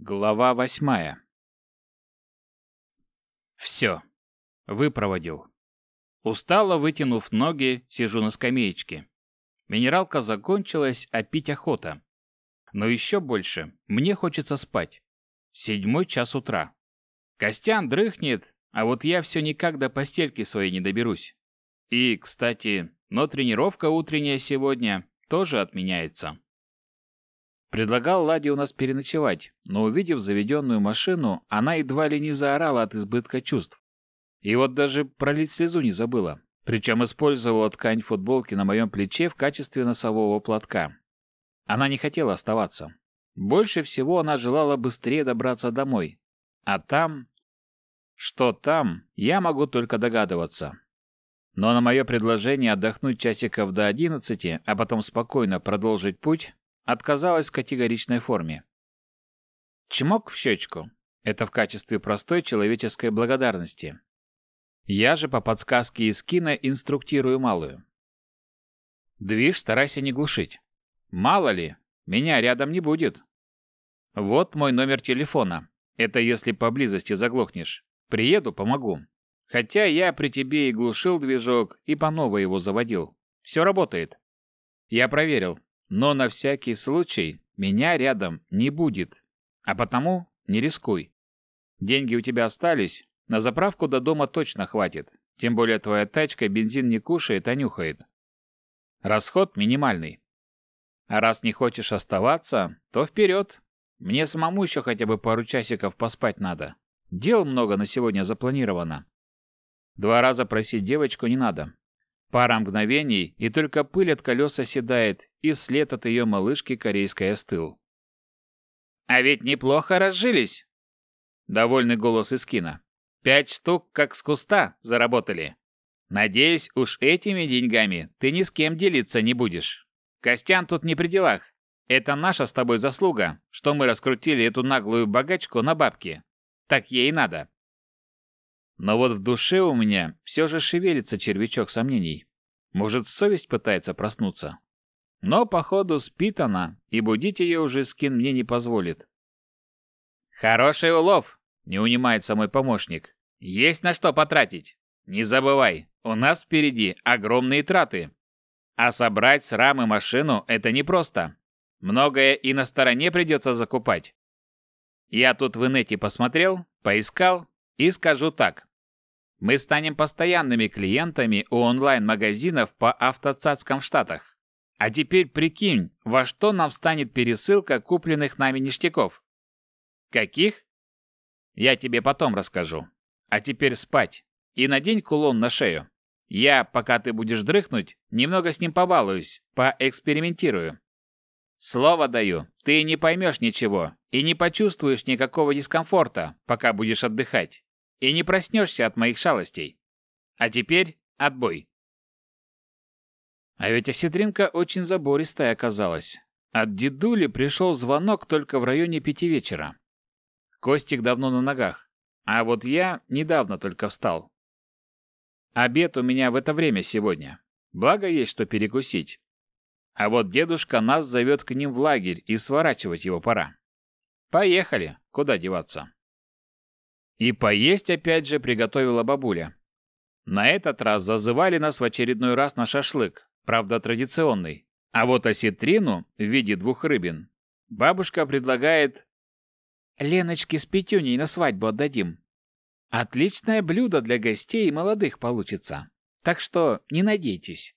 Глава восьмая. Все. Выпроводил. Устало вытянув ноги, сижу на скамеечке. Минералка закончилась, а пить охота. Но еще больше. Мне хочется спать. Седьмой час утра. Костян дрыхнет, а вот я все никак до постельки своей не доберусь. И, кстати, но тренировка утренняя сегодня тоже отменяется. Предлагал Ладе у нас переночевать, но увидев заведенную машину, она едва ли не заорала от избытка чувств. И вот даже пролить слезу не забыла. Причем использовала ткань футболки на моем плече в качестве носового платка. Она не хотела оставаться. Больше всего она желала быстрее добраться домой. А там... Что там, я могу только догадываться. Но на мое предложение отдохнуть часиков до одиннадцати, а потом спокойно продолжить путь, отказалась в категоричной форме. Чмок в щечку. Это в качестве простой человеческой благодарности. Я же по подсказке из кино инструктирую малую. Движ старайся не глушить. Мало ли, меня рядом не будет. Вот мой номер телефона. Это если поблизости заглохнешь. Приеду, помогу. Хотя я при тебе и глушил движок, и по новой его заводил. Все работает. Я проверил. Но на всякий случай меня рядом не будет. А потому не рискуй. Деньги у тебя остались, на заправку до дома точно хватит. Тем более твоя тачка бензин не кушает, а нюхает. Расход минимальный. А раз не хочешь оставаться, то вперед. Мне самому еще хотя бы пару часиков поспать надо. Дел много на сегодня запланировано. Два раза просить девочку не надо. Пара мгновений, и только пыль от колес оседает, и след от ее малышки корейской остыл. «А ведь неплохо разжились!» Довольный голос из кино. «Пять штук, как с куста, заработали. Надеюсь, уж этими деньгами ты ни с кем делиться не будешь. Костян тут не при делах. Это наша с тобой заслуга, что мы раскрутили эту наглую богачку на бабки. Так ей надо. Но вот в душе у меня все же шевелится червячок сомнений. Может, совесть пытается проснуться? Но, походу, спит она, и будить ее уже скин мне не позволит. «Хороший улов!» — не унимается мой помощник. «Есть на что потратить. Не забывай, у нас впереди огромные траты. А собрать с рамы машину — это непросто. Многое и на стороне придется закупать. Я тут в инете посмотрел, поискал и скажу так. Мы станем постоянными клиентами у онлайн-магазинов по автоцацкам в Штатах. А теперь прикинь, во что нам станет пересылка купленных нами ништяков. Каких? Я тебе потом расскажу. А теперь спать. И надень кулон на шею. Я, пока ты будешь дрыхнуть, немного с ним побалуюсь, поэкспериментирую. Слово даю, ты не поймешь ничего и не почувствуешь никакого дискомфорта, пока будешь отдыхать и не проснешься от моих шалостей. А теперь отбой. А ведь осетринка очень забористая оказалась. От дедули пришел звонок только в районе пяти вечера. Костик давно на ногах, а вот я недавно только встал. Обед у меня в это время сегодня. Благо есть что перекусить. А вот дедушка нас зовет к ним в лагерь, и сворачивать его пора. Поехали, куда деваться. И поесть опять же приготовила бабуля. На этот раз зазывали нас в очередной раз на шашлык, правда традиционный. А вот осетрину в виде двух рыбин бабушка предлагает «Леночке с Петюней на свадьбу отдадим. Отличное блюдо для гостей и молодых получится. Так что не надейтесь.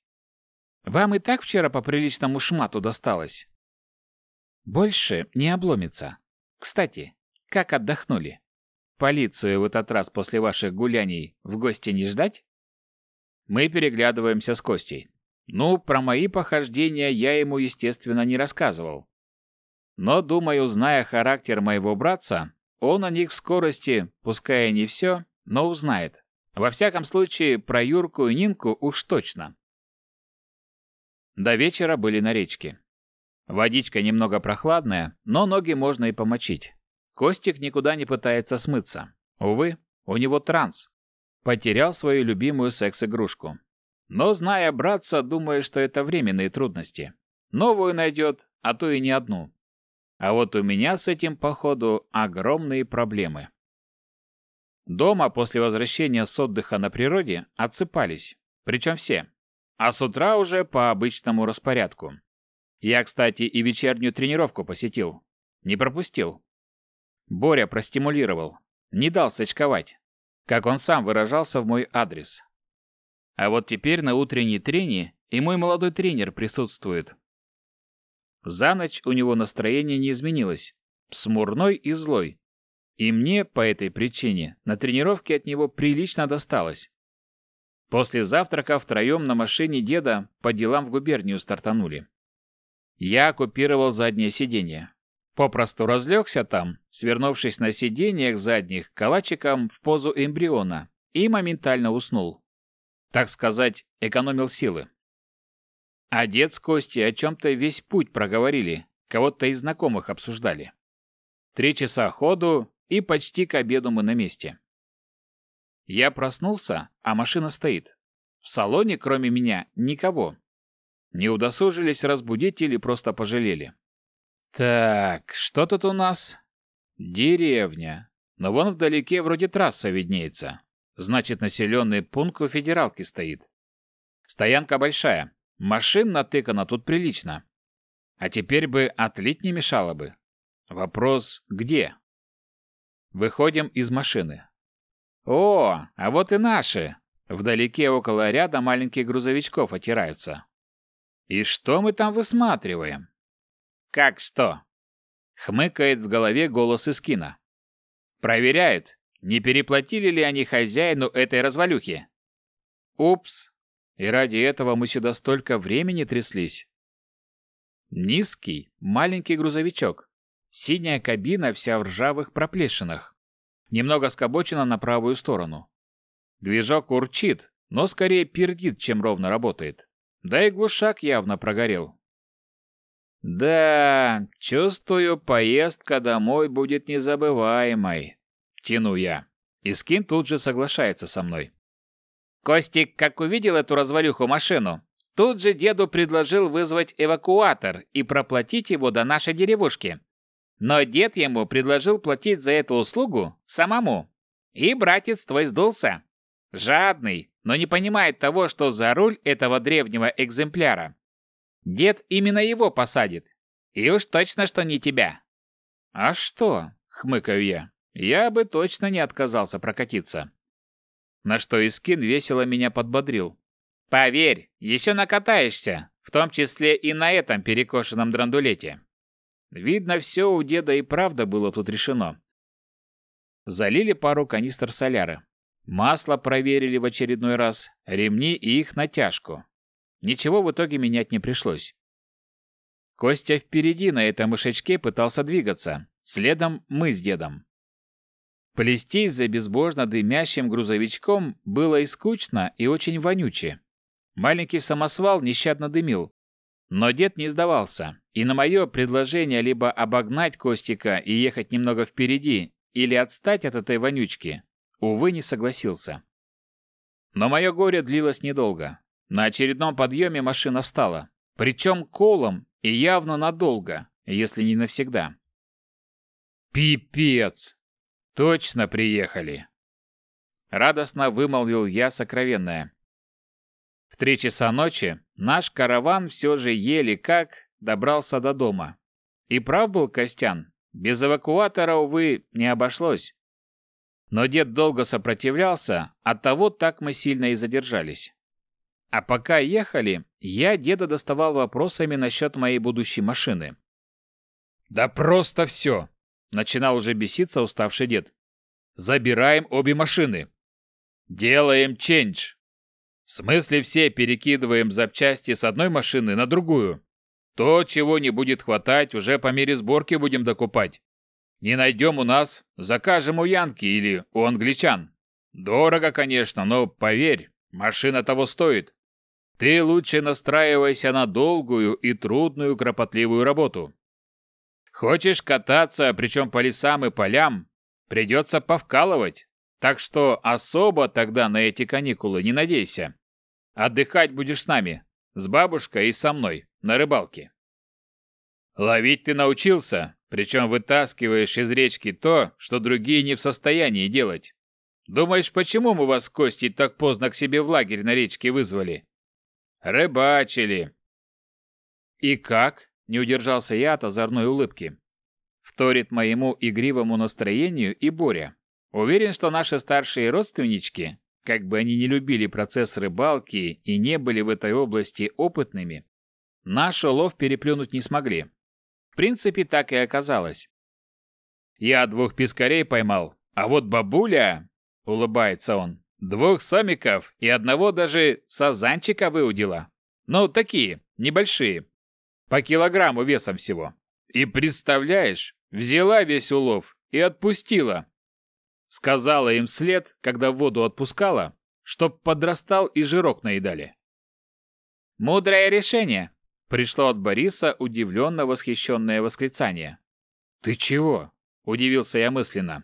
Вам и так вчера по приличному шмату досталось. Больше не обломится. Кстати, как отдохнули? Полицию в этот раз после ваших гуляний в гости не ждать? Мы переглядываемся с Костей. Ну, про мои похождения я ему, естественно, не рассказывал. Но, думаю, зная характер моего братца, он о них в скорости, пускай и не все, но узнает. Во всяком случае, про Юрку и Нинку уж точно. До вечера были на речке. Водичка немного прохладная, но ноги можно и помочить. Костик никуда не пытается смыться. Увы, у него транс. Потерял свою любимую секс-игрушку. Но, зная братца, думаю, что это временные трудности. Новую найдет, а то и не одну. А вот у меня с этим, походу, огромные проблемы. Дома после возвращения с отдыха на природе отсыпались, причем все, а с утра уже по обычному распорядку. Я, кстати, и вечернюю тренировку посетил. Не пропустил. Боря простимулировал, не дал сочковать, как он сам выражался в мой адрес. А вот теперь на утренней трене и мой молодой тренер присутствует. За ночь у него настроение не изменилось. Смурной и злой. И мне, по этой причине, на тренировке от него прилично досталось. После завтрака втроем на машине деда по делам в губернию стартанули. Я оккупировал заднее сиденье. Попросту разлегся там, свернувшись на сиденьях задних калачиком в позу эмбриона, и моментально уснул. Так сказать, экономил силы. А дед с Костей о чем-то весь путь проговорили, кого-то из знакомых обсуждали. Три часа ходу, и почти к обеду мы на месте. Я проснулся, а машина стоит. В салоне, кроме меня, никого. Не удосужились разбудить или просто пожалели. Так, что тут у нас? Деревня. Но вон вдалеке вроде трасса виднеется. Значит, населенный пункт у федералки стоит. Стоянка большая. Машин натыкано тут прилично. А теперь бы отлить не мешало бы. Вопрос, где? Выходим из машины. О, а вот и наши. Вдалеке около ряда маленьких грузовичков отираются. И что мы там высматриваем? Как что? Хмыкает в голове голос из кино. Проверяют, не переплатили ли они хозяину этой развалюхи. Упс. И ради этого мы сюда столько времени тряслись. Низкий, маленький грузовичок. Синяя кабина вся в ржавых проплешинах. Немного скобочена на правую сторону. Движок урчит, но скорее пердит, чем ровно работает. Да и глушак явно прогорел. Да, чувствую, поездка домой будет незабываемой. Тяну я. И Скин тут же соглашается со мной. Костик, как увидел эту развалюху машину, тут же деду предложил вызвать эвакуатор и проплатить его до нашей деревушки. Но дед ему предложил платить за эту услугу самому. И братец твой сдулся. Жадный, но не понимает того, что за руль этого древнего экземпляра. Дед именно его посадит. И уж точно, что не тебя. А что? Хмыкаю я. Я бы точно не отказался прокатиться. На что Искин весело меня подбодрил. Поверь, еще накатаешься, в том числе и на этом перекошенном драндулете. Видно, все у деда и правда было тут решено. Залили пару канистр соляры. Масло проверили в очередной раз, ремни и их натяжку. Ничего в итоге менять не пришлось. Костя впереди на этом мышечке пытался двигаться, следом мы с дедом. Плестись за безбожно дымящим грузовичком было и скучно, и очень вонюче. Маленький самосвал нещадно дымил, но дед не сдавался, и на мое предложение либо обогнать Костика и ехать немного впереди, или отстать от этой вонючки, увы, не согласился. Но мое горе длилось недолго. На очередном подъеме машина встала, причем колом и явно надолго, если не навсегда. «Пипец! Точно приехали!» Радостно вымолвил я сокровенное. В три часа ночи наш караван все же еле как добрался до дома. И прав был Костян, без эвакуатора, увы, не обошлось. Но дед долго сопротивлялся, оттого так мы сильно и задержались. А пока ехали, я деда доставал вопросами насчет моей будущей машины. «Да просто все!» — начинал уже беситься уставший дед. «Забираем обе машины. Делаем чендж. В смысле все перекидываем запчасти с одной машины на другую. То, чего не будет хватать, уже по мере сборки будем докупать. Не найдем у нас, закажем у Янки или у англичан. Дорого, конечно, но поверь, машина того стоит. Ты лучше настраивайся на долгую и трудную кропотливую работу. Хочешь кататься, причем по лесам и полям, придется повкалывать. Так что особо тогда на эти каникулы не надейся. Отдыхать будешь с нами, с бабушкой и со мной, на рыбалке. Ловить ты научился, Причем вытаскиваешь из речки то, что другие не в состоянии делать. Думаешь, почему мы вас с Костей так поздно к себе в лагерь на речке вызвали? Рыбачили. И как? Не удержался я от озорной улыбки. Вторит моему игривому настроению и Боря. Уверен, что наши старшие родственнички, как бы они не любили процесс рыбалки и не были в этой области опытными, наш улов переплюнуть не смогли. В принципе, так и оказалось. Я двух пескарей поймал, а вот бабуля, улыбается он, двух сомиков и одного даже сазанчика выудила. Ну, такие, небольшие. По килограмму весом всего. И представляешь, взяла весь улов и отпустила. Сказала им вслед, когда воду отпускала, чтоб подрастал и жирок наедали. «Мудрое решение!» — пришло от Бориса удивленно восхищенное восклицание. «Ты чего?» — удивился я мысленно.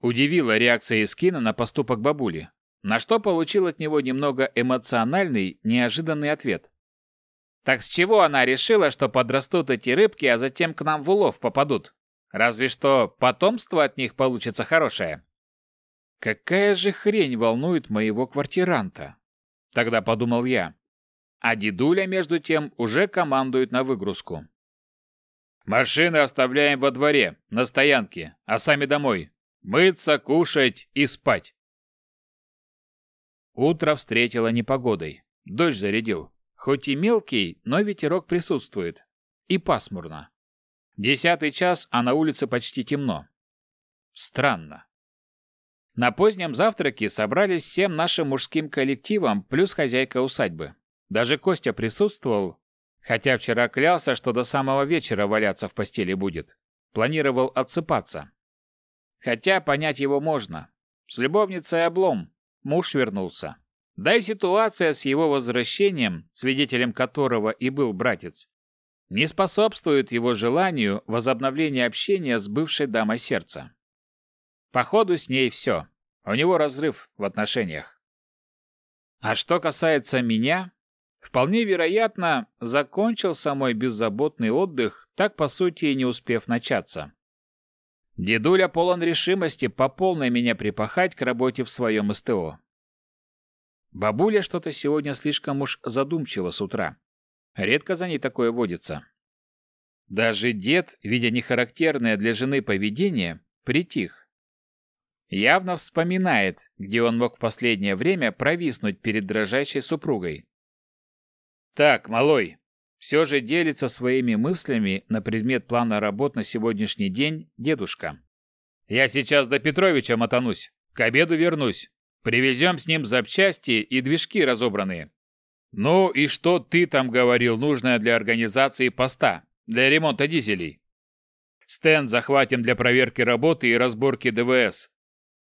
Удивила реакция Искина на поступок бабули, на что получил от него немного эмоциональный, неожиданный ответ. «Так с чего она решила, что подрастут эти рыбки, а затем к нам в улов попадут?» Разве что потомство от них получится хорошее. Какая же хрень волнует моего квартиранта? Тогда подумал я. А дедуля, между тем, уже командует на выгрузку. Машины оставляем во дворе, на стоянке, а сами домой. Мыться, кушать и спать. Утро встретило непогодой. Дождь зарядил. Хоть и мелкий, но ветерок присутствует. И пасмурно. Десятый час, а на улице почти темно. Странно. На позднем завтраке собрались всем нашим мужским коллективом плюс хозяйка усадьбы. Даже Костя присутствовал, хотя вчера клялся, что до самого вечера валяться в постели будет. Планировал отсыпаться. Хотя понять его можно. С любовницей облом. Муж вернулся. Да и ситуация с его возвращением, свидетелем которого и был братец, не способствует его желанию возобновления общения с бывшей дамой сердца. Походу, с ней все. У него разрыв в отношениях. А что касается меня, вполне вероятно, закончился мой беззаботный отдых, так по сути и не успев начаться. Дедуля полон решимости по полной меня припахать к работе в своем СТО. Бабуля что-то сегодня слишком уж задумчиво с утра. Редко за ней такое водится. Даже дед, видя нехарактерное для жены поведение, притих. Явно вспоминает, где он мог в последнее время провиснуть перед дрожащей супругой. «Так, малой!» Все же делится своими мыслями на предмет плана работ на сегодняшний день дедушка. «Я сейчас до Петровича мотанусь. К обеду вернусь. Привезем с ним запчасти и движки разобранные. «Ну и что ты там говорил, нужное для организации поста, для ремонта дизелей?» «Стенд захватим для проверки работы и разборки ДВС.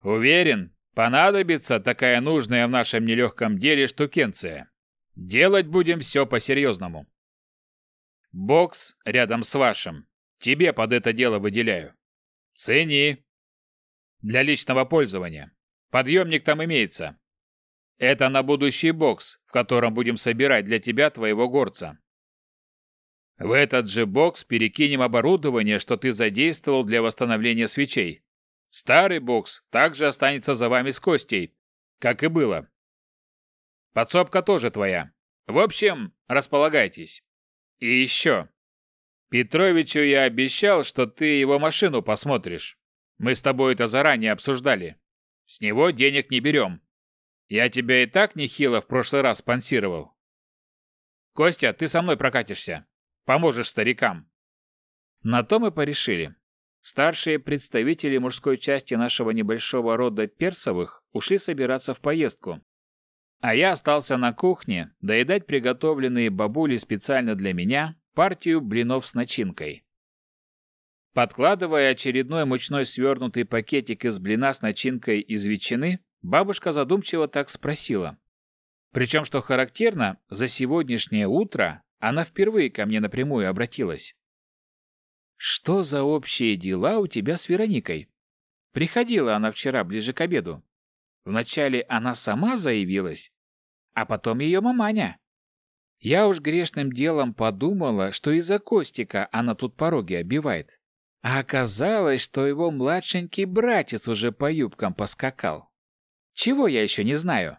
Уверен, понадобится такая нужная в нашем нелегком деле штукенция. Делать будем все по-серьезному. Бокс рядом с вашим. Тебе под это дело выделяю. Цени. Для личного пользования. Подъемник там имеется. Это на будущий бокс, в котором будем собирать для тебя твоего горца. В этот же бокс перекинем оборудование, что ты задействовал для восстановления свечей. Старый бокс также останется за вами с Костей, как и было. Подсобка тоже твоя. В общем, располагайтесь. И еще. Петровичу я обещал, что ты его машину посмотришь. Мы с тобой это заранее обсуждали. С него денег не берем. Я тебя и так нехило в прошлый раз спонсировал. Костя, ты со мной прокатишься. Поможешь старикам. На то мы порешили. Старшие представители мужской части нашего небольшого рода Персовых ушли собираться в поездку. А я остался на кухне доедать приготовленные бабули специально для меня партию блинов с начинкой. Подкладывая очередной мучной свернутый пакетик из блина с начинкой из ветчины, Бабушка задумчиво так спросила. Причем, что характерно, за сегодняшнее утро она впервые ко мне напрямую обратилась. «Что за общие дела у тебя с Вероникой?» Приходила она вчера ближе к обеду. Вначале она сама заявилась, а потом ее маманя. Я уж грешным делом подумала, что из-за Костика она тут пороги обивает. А оказалось, что его младшенький братец уже по юбкам поскакал. Чего я еще не знаю?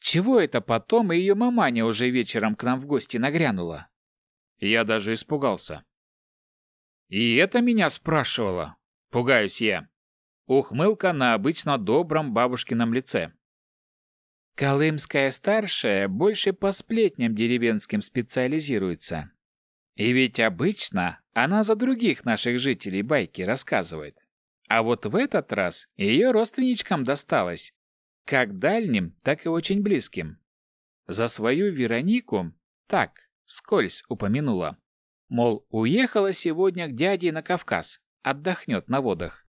Чего это потом и ее маманя уже вечером к нам в гости нагрянула? Я даже испугался. И это меня спрашивало. Пугаюсь я. Ухмылка на обычно добром бабушкином лице. Колымская старшая больше по сплетням деревенским специализируется. И ведь обычно она за других наших жителей байки рассказывает. А вот в этот раз ее родственничкам досталось. Как дальним, так и очень близким. За свою Веронику так, вскользь упомянула. Мол, уехала сегодня к дяде на Кавказ, отдохнет на водах.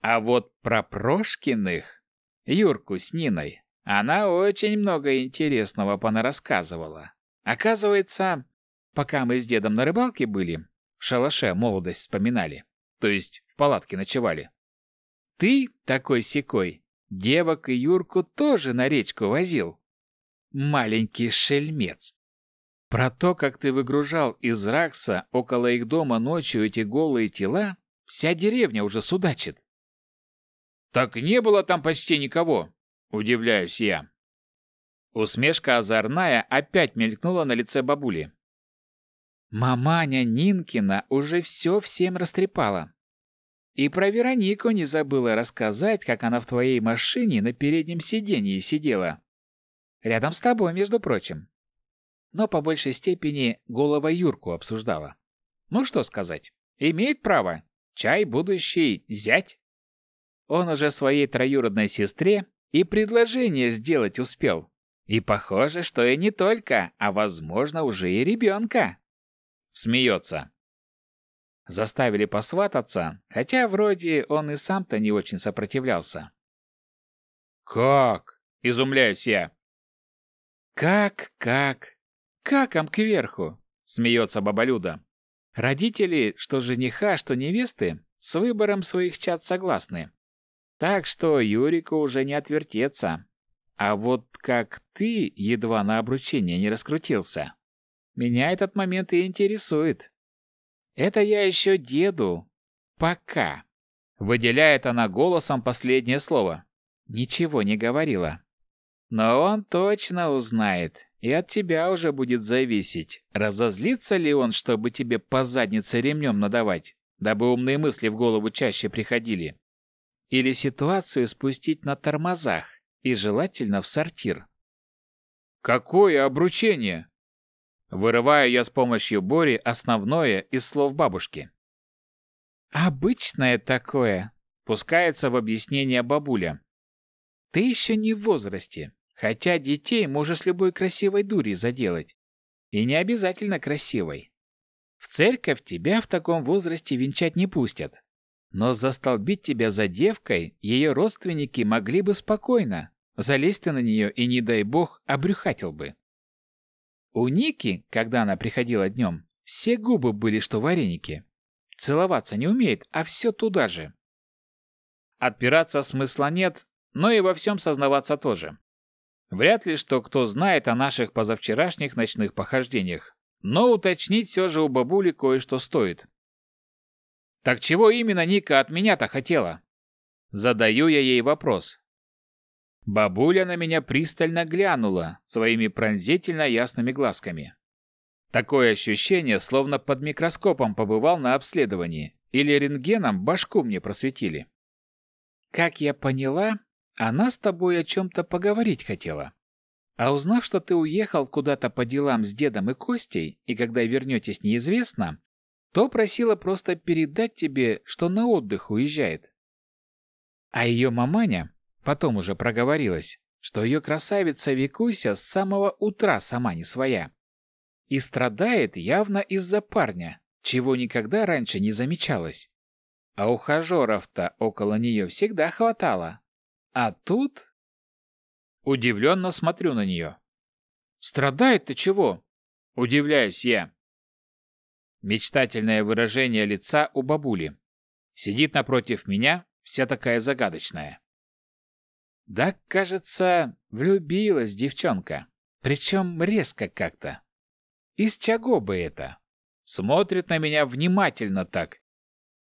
А вот про Прошкиных, Юрку с Ниной, она очень много интересного понарассказывала. Оказывается, пока мы с дедом на рыбалке были, в шалаше молодость вспоминали, то есть в палатке ночевали. Ты такой секой, девок и Юрку тоже на речку возил. Маленький шельмец. Про то, как ты выгружал из Ракса около их дома ночью эти голые тела, вся деревня уже судачит. Так не было там почти никого, Удивляюсь я. Усмешка озорная опять мелькнула на лице бабули. Маманя Нинкина уже все всем растрепала. И про Веронику не забыла рассказать, как она в твоей машине на переднем сиденье сидела. Рядом с тобой, между прочим. Но по большей степени голова Юрку обсуждала. Ну что сказать, имеет право. Чай будущий зять. Он уже своей троюродной сестре и предложение сделать успел. И похоже, что и не только, а, возможно, уже и ребенка. Смеется. Заставили посвататься, хотя вроде он и сам-то не очень сопротивлялся. «Как?» — изумляюсь я. «Как, как? Каком кверху?» — смеется бабалюда. Родители, что жениха, что невесты, с выбором своих чад согласны. Так что Юрику уже не отвертеться. А вот как ты едва на обручение не раскрутился, меня этот момент и интересует. Это я еще деду. Пока. Выделяет она голосом последнее слово. Ничего не говорила. Но он точно узнает, и от тебя уже будет зависеть, разозлится ли он, чтобы тебе по заднице ремнем надавать, дабы умные мысли в голову чаще приходили, или ситуацию спустить на тормозах и желательно в сортир. Какое обручение? Вырываю я с помощью Бори основное из слов бабушки. Обычное такое, пускается в объяснение бабуля. Ты еще не в возрасте, хотя детей можешь любой красивой дури заделать. И не обязательно красивой. В церковь тебя в таком возрасте венчать не пустят, но застолбить тебя за девкой ее родственники могли бы спокойно. Залезть ты на нее и, не дай бог, обрюхатил бы. У Ники, когда она приходила днем, все губы были, что вареники. Целоваться не умеет, а все туда же. Отпираться смысла нет, но и во всем сознаваться тоже. Вряд ли что кто знает о наших позавчерашних ночных похождениях, но уточнить все же у бабули кое-что стоит. Так чего именно Ника от меня-то хотела? Задаю я ей вопрос. Бабуля на меня пристально глянула своими пронзительно ясными глазками. Такое ощущение, словно под микроскопом побывал на обследовании или рентгеном башку мне просветили. Как я поняла, она с тобой о чем-то поговорить хотела. А узнав, что ты уехал куда-то по делам с дедом и Костей, и когда вернетесь неизвестно, то просила просто передать тебе, что на отдых уезжает. А ее маманя потом уже проговорилась, что ее красавица Викуся с самого утра сама не своя. И страдает явно из-за парня, чего никогда раньше не замечалось. А ухажеров-то около нее всегда хватало. А тут... Удивленно смотрю на нее. «Страдает-то чего?» Удивляюсь я. Мечтательное выражение лица у бабули. Сидит напротив меня, вся такая загадочная. Да, кажется, влюбилась девчонка. Причем резко как-то. Из чего бы это? Смотрит на меня внимательно так.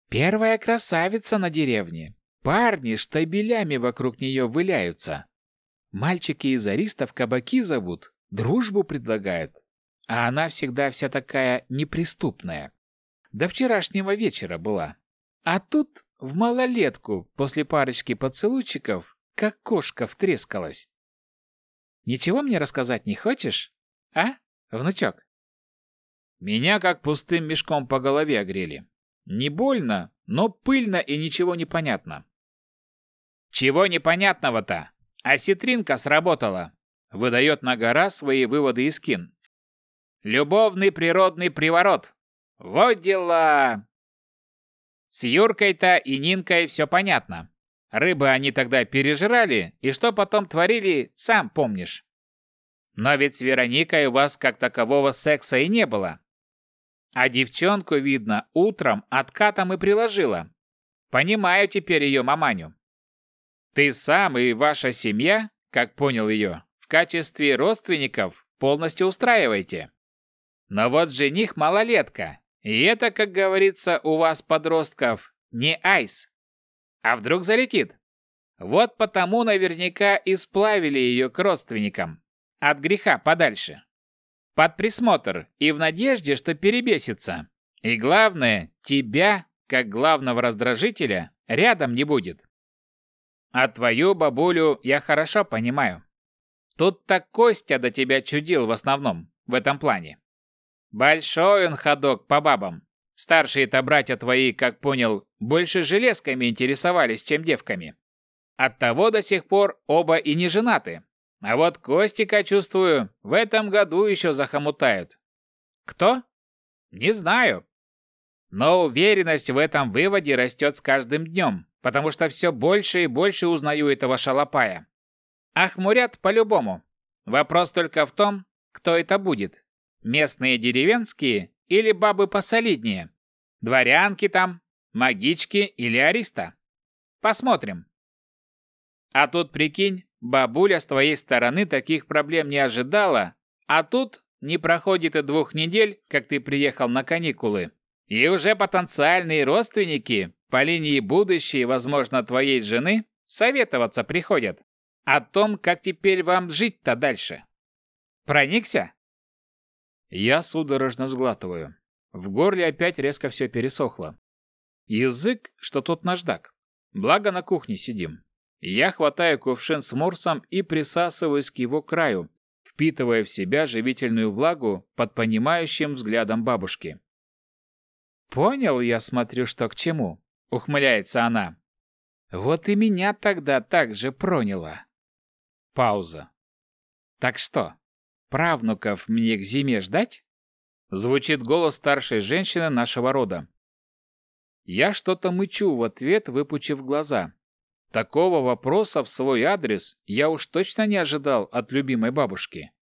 Первая красавица на деревне. Парни штабелями вокруг нее выляются. Мальчики из аристов кабаки зовут, дружбу предлагают. А она всегда вся такая неприступная. До вчерашнего вечера была. А тут в малолетку после парочки поцелуйчиков как кошка втрескалась. Ничего мне рассказать не хочешь? А, внучок? Меня как пустым мешком по голове огрели. Не больно, но пыльно и ничего не понятно. Чего непонятного-то? Осетринка сработала. Выдает на гора свои выводы из кин. Любовный природный приворот. Вот дела. С Юркой-то и Нинкой все понятно. Рыбы они тогда пережрали, и что потом творили, сам помнишь. Но ведь с Вероникой у вас как такового секса и не было. А девчонку, видно, утром откатом и приложила. Понимаю теперь ее маманю. Ты сам и ваша семья, как понял ее, в качестве родственников полностью устраиваете. Но вот жених малолетка, и это, как говорится, у вас, подростков, не айс. А вдруг залетит? Вот потому наверняка и сплавили ее к родственникам. От греха подальше. Под присмотр и в надежде, что перебесится. И главное, тебя, как главного раздражителя, рядом не будет. А твою бабулю я хорошо понимаю. Тут так Костя до тебя чудил в основном, в этом плане. Большой он ходок по бабам. Старшие-то братья твои, как понял, больше железками интересовались, чем девками. Оттого до сих пор оба и не женаты. А вот Костика, чувствую, в этом году еще захомутают. Кто? Не знаю. Но уверенность в этом выводе растет с каждым днем, потому что все больше и больше узнаю этого шалопая. Ахмурят по-любому. Вопрос только в том, кто это будет. Местные деревенские или бабы посолиднее? Дворянки там, магички или ариста? Посмотрим. А тут, прикинь, бабуля с твоей стороны таких проблем не ожидала, а тут не проходит и двух недель, как ты приехал на каникулы, и уже потенциальные родственники по линии будущей, возможно, твоей жены советоваться приходят о том, как теперь вам жить-то дальше. Проникся? Я судорожно сглатываю. В горле опять резко все пересохло. Язык, что тот наждак. Благо на кухне сидим. Я хватаю кувшин с морсом и присасываюсь к его краю, впитывая в себя живительную влагу под понимающим взглядом бабушки. «Понял я, смотрю, что к чему», — ухмыляется она. «Вот и меня тогда так же проняло». Пауза. «Так что, Правнуков мне к зиме ждать? Звучит голос старшей женщины нашего рода. Я что-то мычу в ответ, выпучив глаза. Такого вопроса в свой адрес я уж точно не ожидал от любимой бабушки.